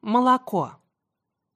Молоко.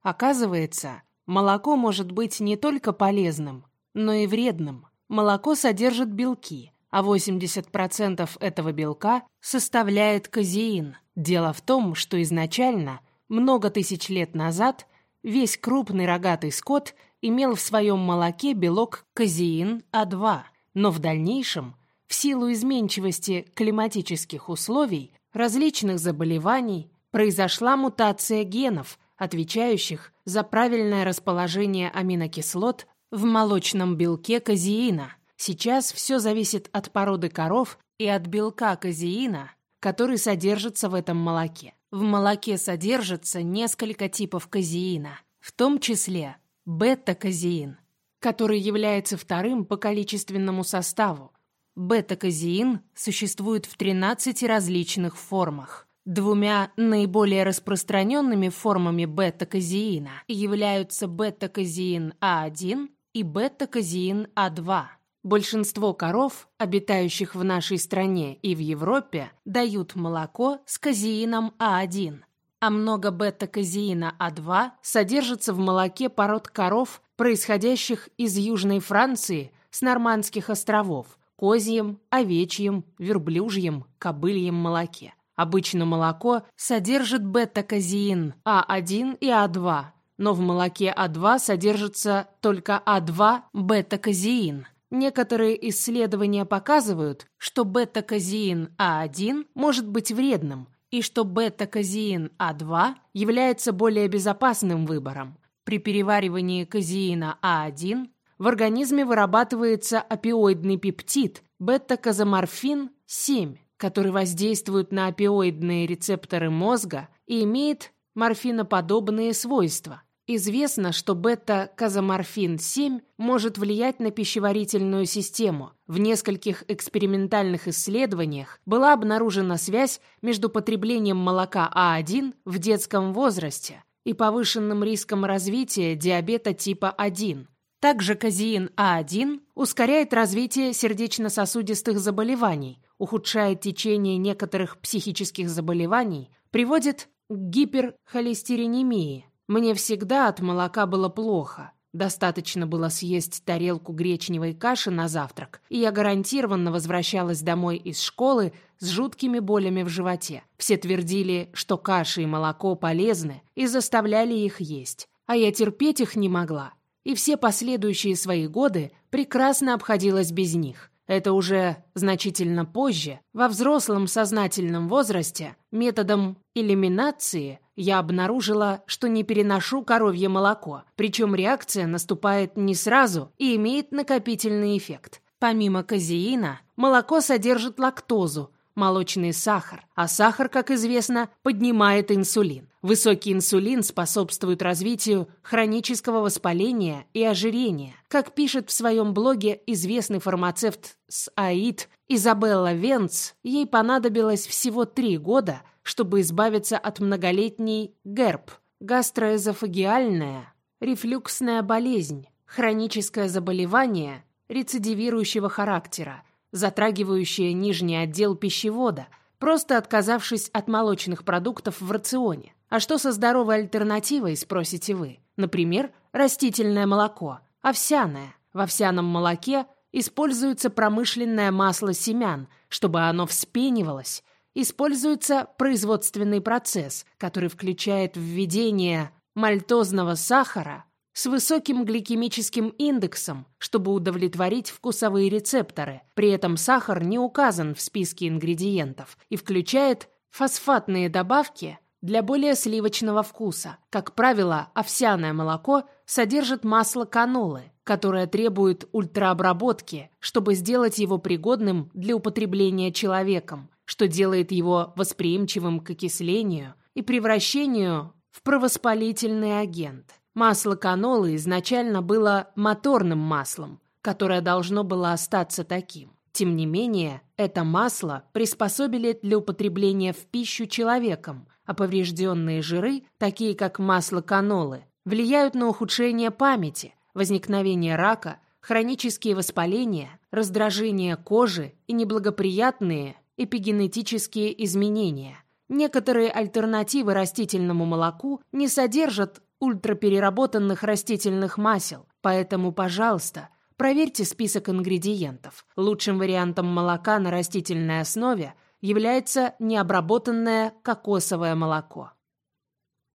Оказывается, молоко может быть не только полезным, но и вредным. Молоко содержит белки, а 80% этого белка составляет казеин. Дело в том, что изначально, много тысяч лет назад, весь крупный рогатый скот имел в своем молоке белок казеин А2, но в дальнейшем, в силу изменчивости климатических условий, различных заболеваний, произошла мутация генов, отвечающих за правильное расположение аминокислот в молочном белке казеина. Сейчас все зависит от породы коров и от белка казеина, который содержится в этом молоке. В молоке содержится несколько типов казеина, в том числе бета-казеин, который является вторым по количественному составу. Бета-казеин существует в 13 различных формах. Двумя наиболее распространенными формами бета-казеина являются бета-казеин А1 и бета-казеин А2. Большинство коров, обитающих в нашей стране и в Европе, дают молоко с казеином А1, а много бета-казеина А2 содержится в молоке пород коров, происходящих из Южной Франции с Нормандских островов, козьем, овечьем, верблюжьем, кобыльем молоке. Обычно молоко содержит бета-казеин А1 и А2, но в молоке А2 содержится только А2 бета-казеин. Некоторые исследования показывают, что бета-казеин А1 может быть вредным и что бета-казеин А2 является более безопасным выбором. При переваривании казеина А1 в организме вырабатывается опиоидный пептид бета-казоморфин-7, который воздействует на опиоидные рецепторы мозга и имеет морфиноподобные свойства. Известно, что бета-казоморфин-7 может влиять на пищеварительную систему. В нескольких экспериментальных исследованиях была обнаружена связь между потреблением молока А1 в детском возрасте и повышенным риском развития диабета типа 1. Также казеин А1 ускоряет развитие сердечно-сосудистых заболеваний, ухудшает течение некоторых психических заболеваний, приводит к гиперхолестеринемии. Мне всегда от молока было плохо. Достаточно было съесть тарелку гречневой каши на завтрак, и я гарантированно возвращалась домой из школы с жуткими болями в животе. Все твердили, что каша и молоко полезны, и заставляли их есть. А я терпеть их не могла. И все последующие свои годы прекрасно обходилась без них. Это уже значительно позже, во взрослом сознательном возрасте, методом элиминации я обнаружила, что не переношу коровье молоко, причем реакция наступает не сразу и имеет накопительный эффект. Помимо казеина, молоко содержит лактозу, молочный сахар, а сахар, как известно, поднимает инсулин. Высокий инсулин способствует развитию хронического воспаления и ожирения. Как пишет в своем блоге известный фармацевт с АИД Изабелла Венц, ей понадобилось всего три года, чтобы избавиться от многолетней ГЭРБ – гастроэзофагиальная рефлюксная болезнь, хроническое заболевание рецидивирующего характера, затрагивающее нижний отдел пищевода, просто отказавшись от молочных продуктов в рационе. А что со здоровой альтернативой, спросите вы? Например, растительное молоко, овсяное. В овсяном молоке используется промышленное масло семян, чтобы оно вспенивалось. Используется производственный процесс, который включает введение мальтозного сахара с высоким гликемическим индексом, чтобы удовлетворить вкусовые рецепторы. При этом сахар не указан в списке ингредиентов и включает фосфатные добавки, для более сливочного вкуса. Как правило, овсяное молоко содержит масло канолы, которое требует ультраобработки, чтобы сделать его пригодным для употребления человеком, что делает его восприимчивым к окислению и превращению в провоспалительный агент. Масло канолы изначально было моторным маслом, которое должно было остаться таким. Тем не менее, это масло приспособили для употребления в пищу человеком, а поврежденные жиры, такие как масло канолы, влияют на ухудшение памяти, возникновение рака, хронические воспаления, раздражение кожи и неблагоприятные эпигенетические изменения. Некоторые альтернативы растительному молоку не содержат ультрапереработанных растительных масел, поэтому, пожалуйста, проверьте список ингредиентов. Лучшим вариантом молока на растительной основе является необработанное кокосовое молоко.